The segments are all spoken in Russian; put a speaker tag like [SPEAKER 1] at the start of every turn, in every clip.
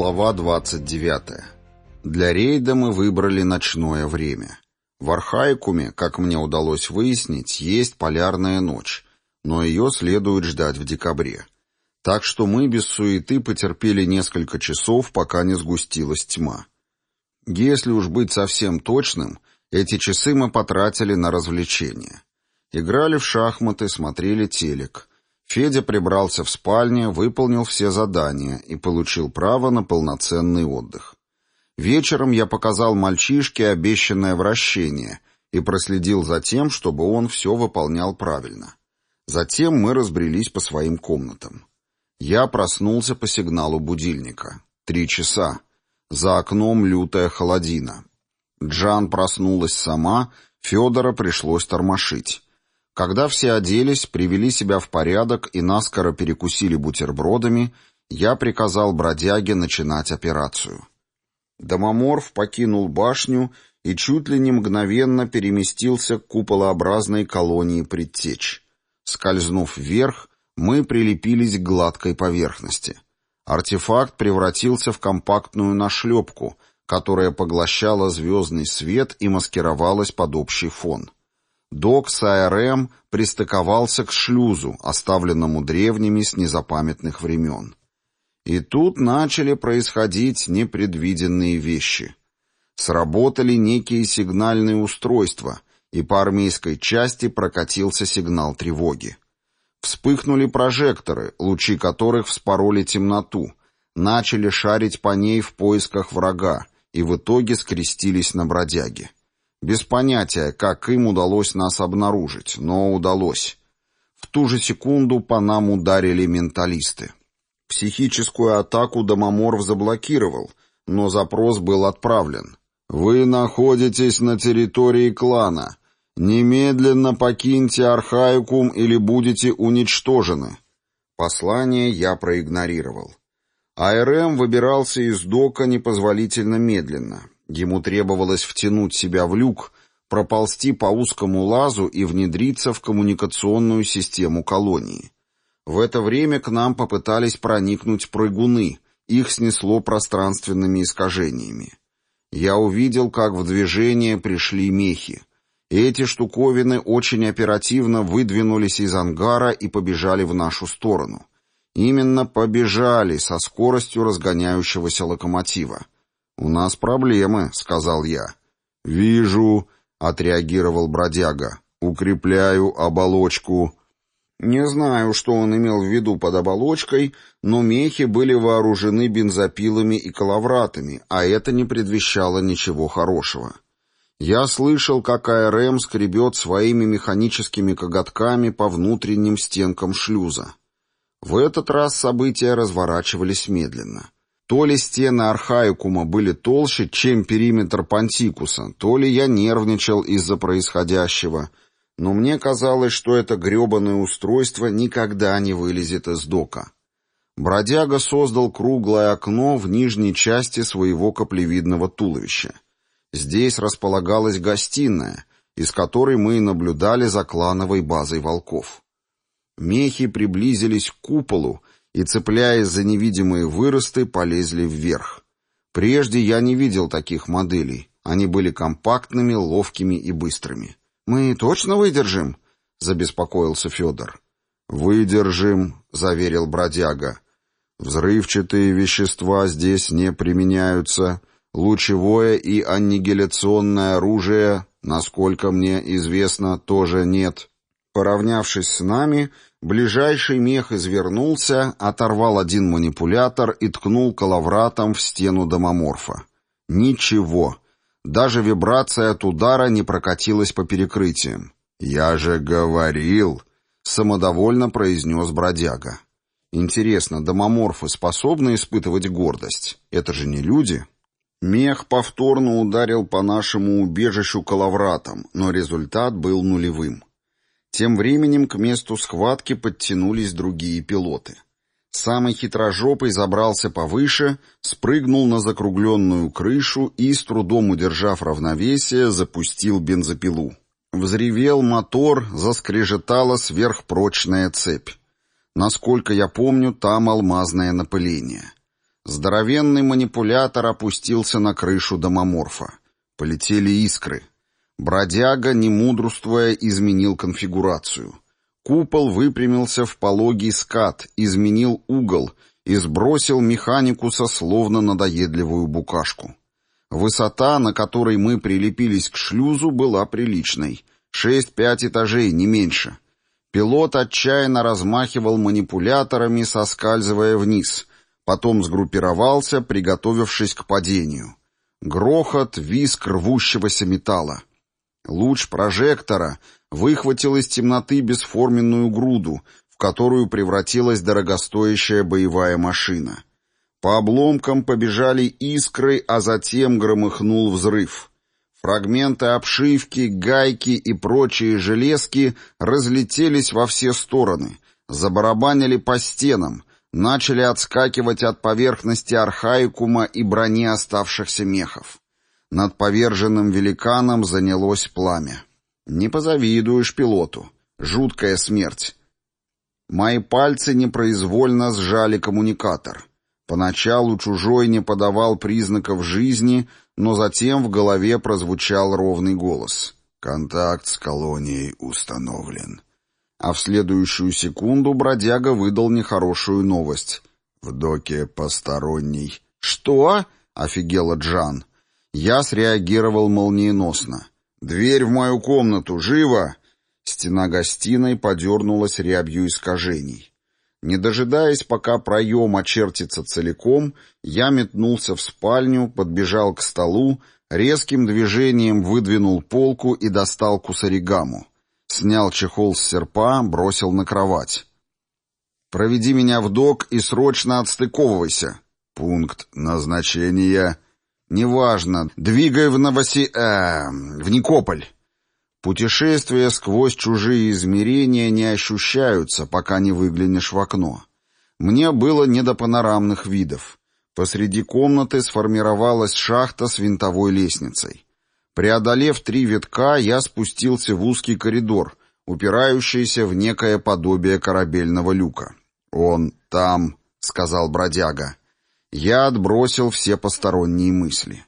[SPEAKER 1] Глава 29. Для рейда мы выбрали ночное время. В Архаикуме, как мне удалось выяснить, есть полярная ночь, но ее следует ждать в декабре. Так что мы без суеты потерпели несколько часов, пока не сгустилась тьма. Если уж быть совсем точным, эти часы мы потратили на развлечения. Играли в шахматы, смотрели телек. Федя прибрался в спальне, выполнил все задания и получил право на полноценный отдых. Вечером я показал мальчишке обещанное вращение и проследил за тем, чтобы он все выполнял правильно. Затем мы разбрелись по своим комнатам. Я проснулся по сигналу будильника. Три часа. За окном лютая холодина. Джан проснулась сама, Федора пришлось тормошить. Когда все оделись, привели себя в порядок и наскоро перекусили бутербродами, я приказал бродяге начинать операцию. Домоморф покинул башню и чуть ли не мгновенно переместился к куполообразной колонии предтеч. Скользнув вверх, мы прилепились к гладкой поверхности. Артефакт превратился в компактную нашлепку, которая поглощала звездный свет и маскировалась под общий фон. Док с АРМ пристыковался к шлюзу, оставленному древними с незапамятных времен. И тут начали происходить непредвиденные вещи. Сработали некие сигнальные устройства, и по армейской части прокатился сигнал тревоги. Вспыхнули прожекторы, лучи которых вспороли темноту, начали шарить по ней в поисках врага и в итоге скрестились на бродяге. Без понятия, как им удалось нас обнаружить, но удалось. В ту же секунду по нам ударили менталисты. Психическую атаку Домоморф заблокировал, но запрос был отправлен. «Вы находитесь на территории клана. Немедленно покиньте Архаикум или будете уничтожены». Послание я проигнорировал. АРМ выбирался из дока непозволительно медленно. Ему требовалось втянуть себя в люк, проползти по узкому лазу и внедриться в коммуникационную систему колонии. В это время к нам попытались проникнуть прыгуны, их снесло пространственными искажениями. Я увидел, как в движение пришли мехи. Эти штуковины очень оперативно выдвинулись из ангара и побежали в нашу сторону. Именно побежали со скоростью разгоняющегося локомотива. «У нас проблемы», — сказал я. «Вижу», — отреагировал бродяга. «Укрепляю оболочку». Не знаю, что он имел в виду под оболочкой, но мехи были вооружены бензопилами и коловратами, а это не предвещало ничего хорошего. Я слышал, как АРМ скребет своими механическими коготками по внутренним стенкам шлюза. В этот раз события разворачивались медленно. То ли стены Архаикума были толще, чем периметр Пантикуса, то ли я нервничал из-за происходящего, но мне казалось, что это гребаное устройство никогда не вылезет из дока. Бродяга создал круглое окно в нижней части своего каплевидного туловища. Здесь располагалась гостиная, из которой мы и наблюдали за клановой базой волков. Мехи приблизились к куполу, и, цепляясь за невидимые выросты, полезли вверх. Прежде я не видел таких моделей. Они были компактными, ловкими и быстрыми. «Мы точно выдержим?» — забеспокоился Федор. «Выдержим», — заверил бродяга. «Взрывчатые вещества здесь не применяются. Лучевое и аннигиляционное оружие, насколько мне известно, тоже нет». Поравнявшись с нами, Ближайший мех извернулся, оторвал один манипулятор и ткнул коловратом в стену домоморфа. Ничего. Даже вибрация от удара не прокатилась по перекрытиям. «Я же говорил!» — самодовольно произнес бродяга. «Интересно, домоморфы способны испытывать гордость? Это же не люди?» Мех повторно ударил по нашему убежищу коловратом, но результат был нулевым. Тем временем к месту схватки подтянулись другие пилоты. Самый хитрожопый забрался повыше, спрыгнул на закругленную крышу и, с трудом удержав равновесие, запустил бензопилу. Взревел мотор, заскрежетала сверхпрочная цепь. Насколько я помню, там алмазное напыление. Здоровенный манипулятор опустился на крышу домоморфа. Полетели искры. Бродяга, не мудрствуя, изменил конфигурацию. Купол выпрямился в пологий скат, изменил угол и сбросил механикуса словно надоедливую букашку. Высота, на которой мы прилепились к шлюзу, была приличной. Шесть-пять этажей, не меньше. Пилот отчаянно размахивал манипуляторами, соскальзывая вниз. Потом сгруппировался, приготовившись к падению. Грохот, виск рвущегося металла. Луч прожектора выхватил из темноты бесформенную груду, в которую превратилась дорогостоящая боевая машина. По обломкам побежали искры, а затем громыхнул взрыв. Фрагменты обшивки, гайки и прочие железки разлетелись во все стороны, забарабанили по стенам, начали отскакивать от поверхности архаикума и брони оставшихся мехов. Над поверженным великаном занялось пламя. Не позавидуешь пилоту. Жуткая смерть. Мои пальцы непроизвольно сжали коммуникатор. Поначалу чужой не подавал признаков жизни, но затем в голове прозвучал ровный голос. «Контакт с колонией установлен». А в следующую секунду бродяга выдал нехорошую новость. «В доке посторонний». «Что?» — офигела Джан. Я среагировал молниеносно. «Дверь в мою комнату! Живо!» Стена гостиной подернулась рябью искажений. Не дожидаясь, пока проем очертится целиком, я метнулся в спальню, подбежал к столу, резким движением выдвинул полку и достал кусаригаму. Снял чехол с серпа, бросил на кровать. «Проведи меня в док и срочно отстыковывайся». Пункт назначения. «Неважно. Двигай в Новоси... Э, в Никополь». Путешествия сквозь чужие измерения не ощущаются, пока не выглянешь в окно. Мне было не до панорамных видов. Посреди комнаты сформировалась шахта с винтовой лестницей. Преодолев три витка, я спустился в узкий коридор, упирающийся в некое подобие корабельного люка. «Он там», — сказал бродяга. Я отбросил все посторонние мысли.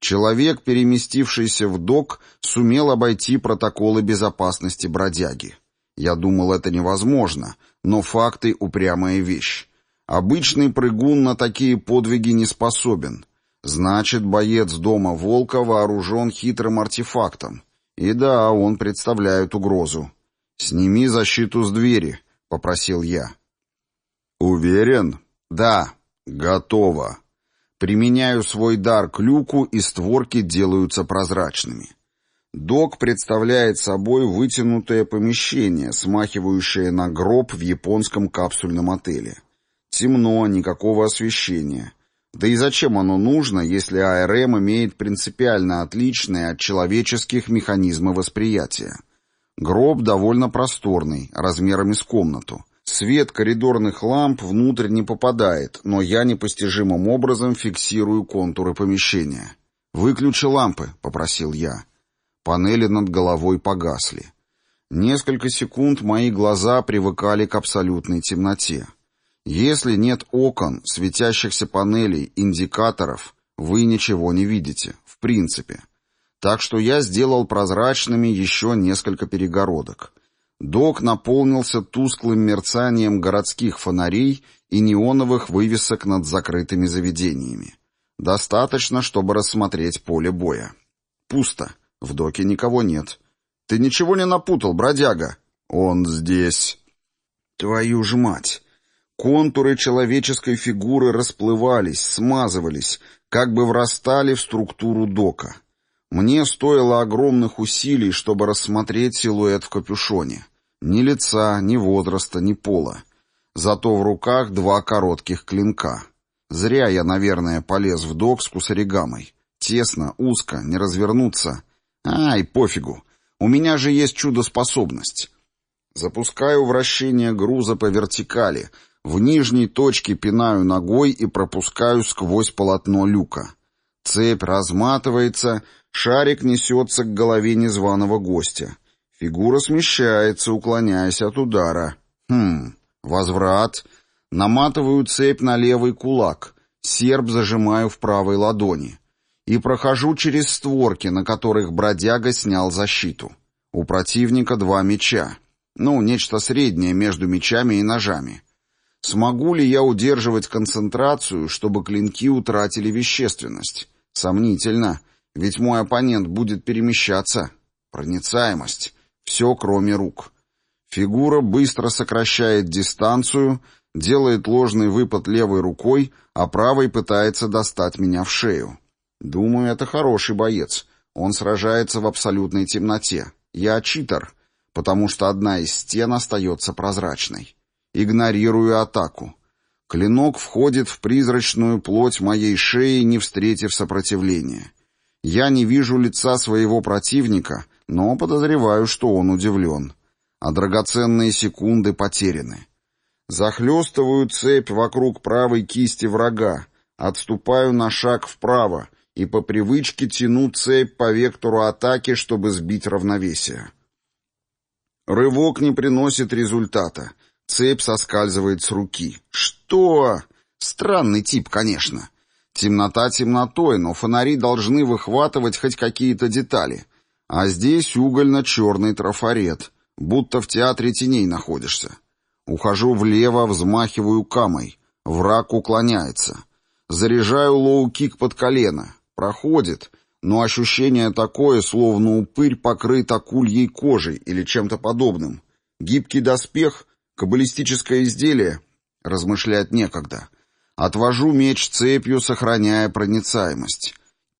[SPEAKER 1] Человек, переместившийся в док, сумел обойти протоколы безопасности бродяги. Я думал, это невозможно, но факты — упрямая вещь. Обычный прыгун на такие подвиги не способен. Значит, боец дома Волка вооружен хитрым артефактом. И да, он представляет угрозу. «Сними защиту с двери», — попросил я. «Уверен?» «Да». «Готово». Применяю свой дар к люку, и створки делаются прозрачными. Док представляет собой вытянутое помещение, смахивающее на гроб в японском капсульном отеле. Темно, никакого освещения. Да и зачем оно нужно, если АРМ имеет принципиально отличные от человеческих механизмы восприятия? Гроб довольно просторный, размерами с комнату. Свет коридорных ламп внутрь не попадает, но я непостижимым образом фиксирую контуры помещения. «Выключи лампы», — попросил я. Панели над головой погасли. Несколько секунд мои глаза привыкали к абсолютной темноте. Если нет окон, светящихся панелей, индикаторов, вы ничего не видите, в принципе. Так что я сделал прозрачными еще несколько перегородок. Док наполнился тусклым мерцанием городских фонарей и неоновых вывесок над закрытыми заведениями. Достаточно, чтобы рассмотреть поле боя. Пусто. В доке никого нет. Ты ничего не напутал, бродяга? Он здесь. Твою ж мать! Контуры человеческой фигуры расплывались, смазывались, как бы врастали в структуру дока. Мне стоило огромных усилий, чтобы рассмотреть силуэт в капюшоне. Ни лица, ни возраста, ни пола. Зато в руках два коротких клинка. Зря я, наверное, полез в док с кусаригамой. Тесно, узко, не развернуться. Ай, пофигу. У меня же есть чудо-способность. Запускаю вращение груза по вертикали. В нижней точке пинаю ногой и пропускаю сквозь полотно люка. Цепь разматывается, шарик несется к голове незваного гостя. Фигура смещается, уклоняясь от удара. Хм, возврат. Наматываю цепь на левый кулак. Серб зажимаю в правой ладони. И прохожу через створки, на которых бродяга снял защиту. У противника два меча. Ну, нечто среднее между мечами и ножами. Смогу ли я удерживать концентрацию, чтобы клинки утратили вещественность? Сомнительно, ведь мой оппонент будет перемещаться. Проницаемость. Все, кроме рук. Фигура быстро сокращает дистанцию, делает ложный выпад левой рукой, а правой пытается достать меня в шею. Думаю, это хороший боец. Он сражается в абсолютной темноте. Я читер, потому что одна из стен остается прозрачной. Игнорирую атаку. Клинок входит в призрачную плоть моей шеи, не встретив сопротивления. Я не вижу лица своего противника, но подозреваю, что он удивлен. А драгоценные секунды потеряны. Захлестываю цепь вокруг правой кисти врага, отступаю на шаг вправо и по привычке тяну цепь по вектору атаки, чтобы сбить равновесие. Рывок не приносит результата. Цепь соскальзывает с руки. Что? Странный тип, конечно. Темнота темнотой, но фонари должны выхватывать хоть какие-то детали. А здесь угольно-черный трафарет, будто в театре теней находишься. Ухожу влево, взмахиваю камой. Враг уклоняется. Заряжаю лоу-кик под колено. Проходит, но ощущение такое, словно упырь покрыт акульей кожей или чем-то подобным. Гибкий доспех, каббалистическое изделие. Размышлять некогда. Отвожу меч цепью, сохраняя проницаемость.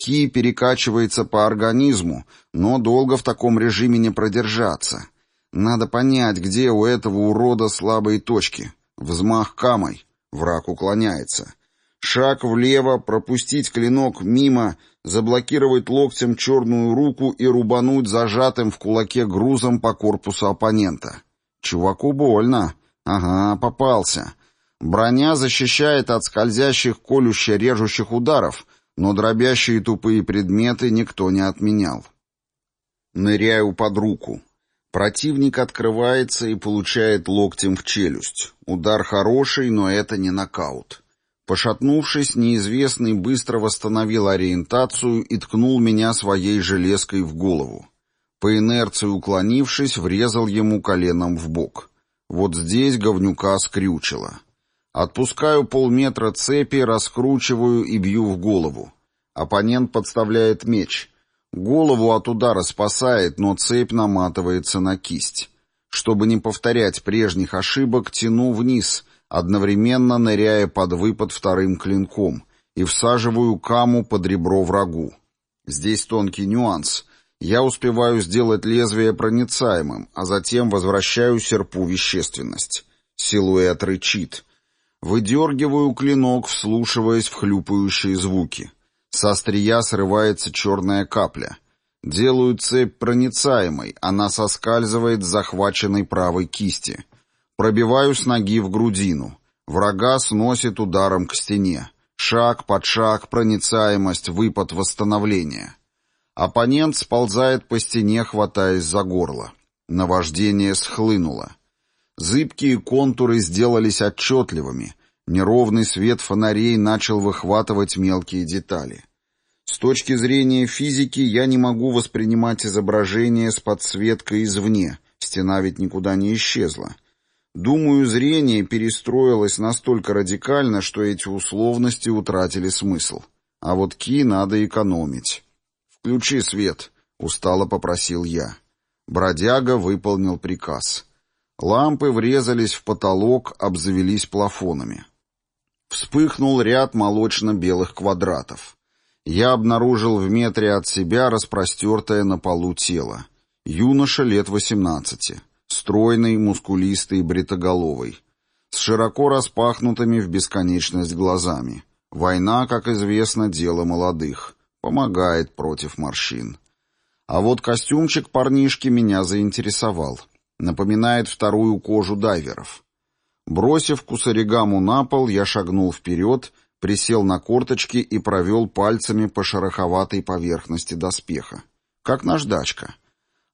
[SPEAKER 1] Ки перекачивается по организму, но долго в таком режиме не продержаться. Надо понять, где у этого урода слабые точки. Взмах камой. Враг уклоняется. Шаг влево, пропустить клинок мимо, заблокировать локтем черную руку и рубануть зажатым в кулаке грузом по корпусу оппонента. Чуваку больно. Ага, попался. Броня защищает от скользящих колюще-режущих ударов, но дробящие тупые предметы никто не отменял. Ныряю под руку. Противник открывается и получает локтем в челюсть. Удар хороший, но это не нокаут. Пошатнувшись, неизвестный быстро восстановил ориентацию и ткнул меня своей железкой в голову. По инерции уклонившись, врезал ему коленом в бок. Вот здесь говнюка скрючило. Отпускаю полметра цепи, раскручиваю и бью в голову. Оппонент подставляет меч. Голову от удара спасает, но цепь наматывается на кисть. Чтобы не повторять прежних ошибок, тяну вниз, одновременно ныряя под выпад вторым клинком, и всаживаю каму под ребро врагу. Здесь тонкий нюанс. Я успеваю сделать лезвие проницаемым, а затем возвращаю серпу вещественность. Силуэт рычит. Выдергиваю клинок, вслушиваясь в хлюпающие звуки. Со острия срывается черная капля. Делаю цепь проницаемой, она соскальзывает с захваченной правой кисти. Пробиваю с ноги в грудину. Врага сносит ударом к стене. Шаг под шаг, проницаемость, выпад восстановления. Оппонент сползает по стене, хватаясь за горло. Наваждение схлынуло. Зыбкие контуры сделались отчетливыми. Неровный свет фонарей начал выхватывать мелкие детали. С точки зрения физики я не могу воспринимать изображение с подсветкой извне. Стена ведь никуда не исчезла. Думаю, зрение перестроилось настолько радикально, что эти условности утратили смысл. А вот ки надо экономить. «Включи свет», — устало попросил я. Бродяга выполнил приказ. Лампы врезались в потолок, обзавелись плафонами. Вспыхнул ряд молочно-белых квадратов. Я обнаружил в метре от себя распростертое на полу тело. Юноша лет восемнадцати. Стройный, мускулистый, бритоголовый. С широко распахнутыми в бесконечность глазами. Война, как известно, дело молодых. Помогает против морщин. А вот костюмчик парнишки меня заинтересовал. Напоминает вторую кожу дайверов. Бросив кусаригаму на пол, я шагнул вперед, присел на корточки и провел пальцами по шероховатой поверхности доспеха. Как наждачка.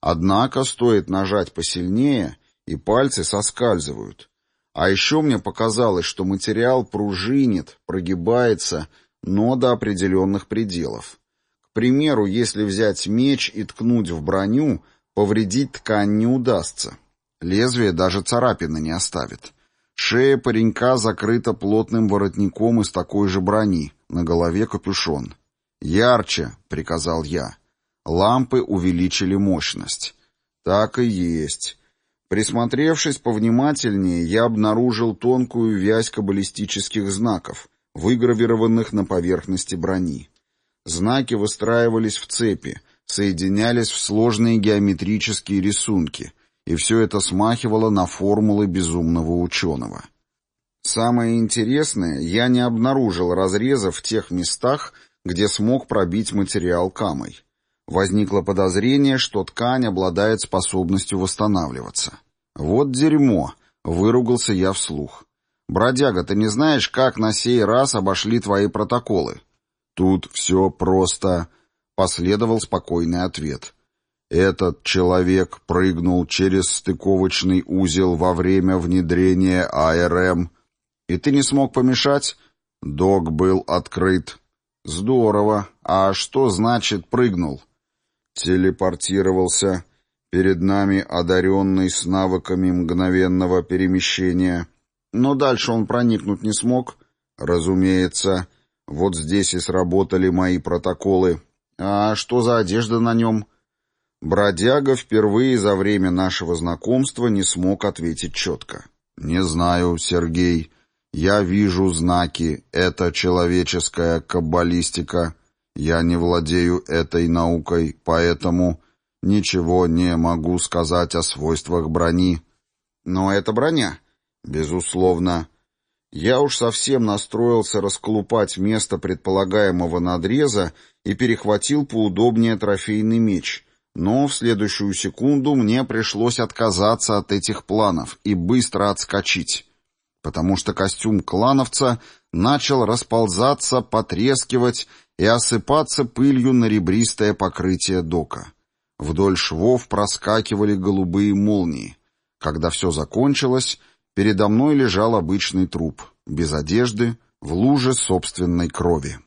[SPEAKER 1] Однако стоит нажать посильнее, и пальцы соскальзывают. А еще мне показалось, что материал пружинит, прогибается, но до определенных пределов. К примеру, если взять меч и ткнуть в броню, повредить ткань не удастся. Лезвие даже царапины не оставит. Шея паренька закрыта плотным воротником из такой же брони, на голове капюшон. «Ярче!» — приказал я. Лампы увеличили мощность. Так и есть. Присмотревшись повнимательнее, я обнаружил тонкую вязь каббалистических знаков, выгравированных на поверхности брони. Знаки выстраивались в цепи, соединялись в сложные геометрические рисунки, и все это смахивало на формулы безумного ученого. Самое интересное, я не обнаружил разрезов в тех местах, где смог пробить материал камой. Возникло подозрение, что ткань обладает способностью восстанавливаться. «Вот дерьмо!» — выругался я вслух. «Бродяга, ты не знаешь, как на сей раз обошли твои протоколы?» «Тут все просто...» — последовал спокойный ответ. Этот человек прыгнул через стыковочный узел во время внедрения АРМ. И ты не смог помешать? Док был открыт. Здорово. А что значит прыгнул? Телепортировался. Перед нами одаренный с навыками мгновенного перемещения. Но дальше он проникнуть не смог. Разумеется. Вот здесь и сработали мои протоколы. А что за одежда на нем? — Бродяга впервые за время нашего знакомства не смог ответить четко. «Не знаю, Сергей. Я вижу знаки. Это человеческая каббалистика. Я не владею этой наукой, поэтому ничего не могу сказать о свойствах брони». «Но это броня». «Безусловно». Я уж совсем настроился расколупать место предполагаемого надреза и перехватил поудобнее трофейный меч — но в следующую секунду мне пришлось отказаться от этих планов и быстро отскочить, потому что костюм клановца начал расползаться, потрескивать и осыпаться пылью на ребристое покрытие дока. Вдоль швов проскакивали голубые молнии. Когда все закончилось, передо мной лежал обычный труп, без одежды, в луже собственной крови.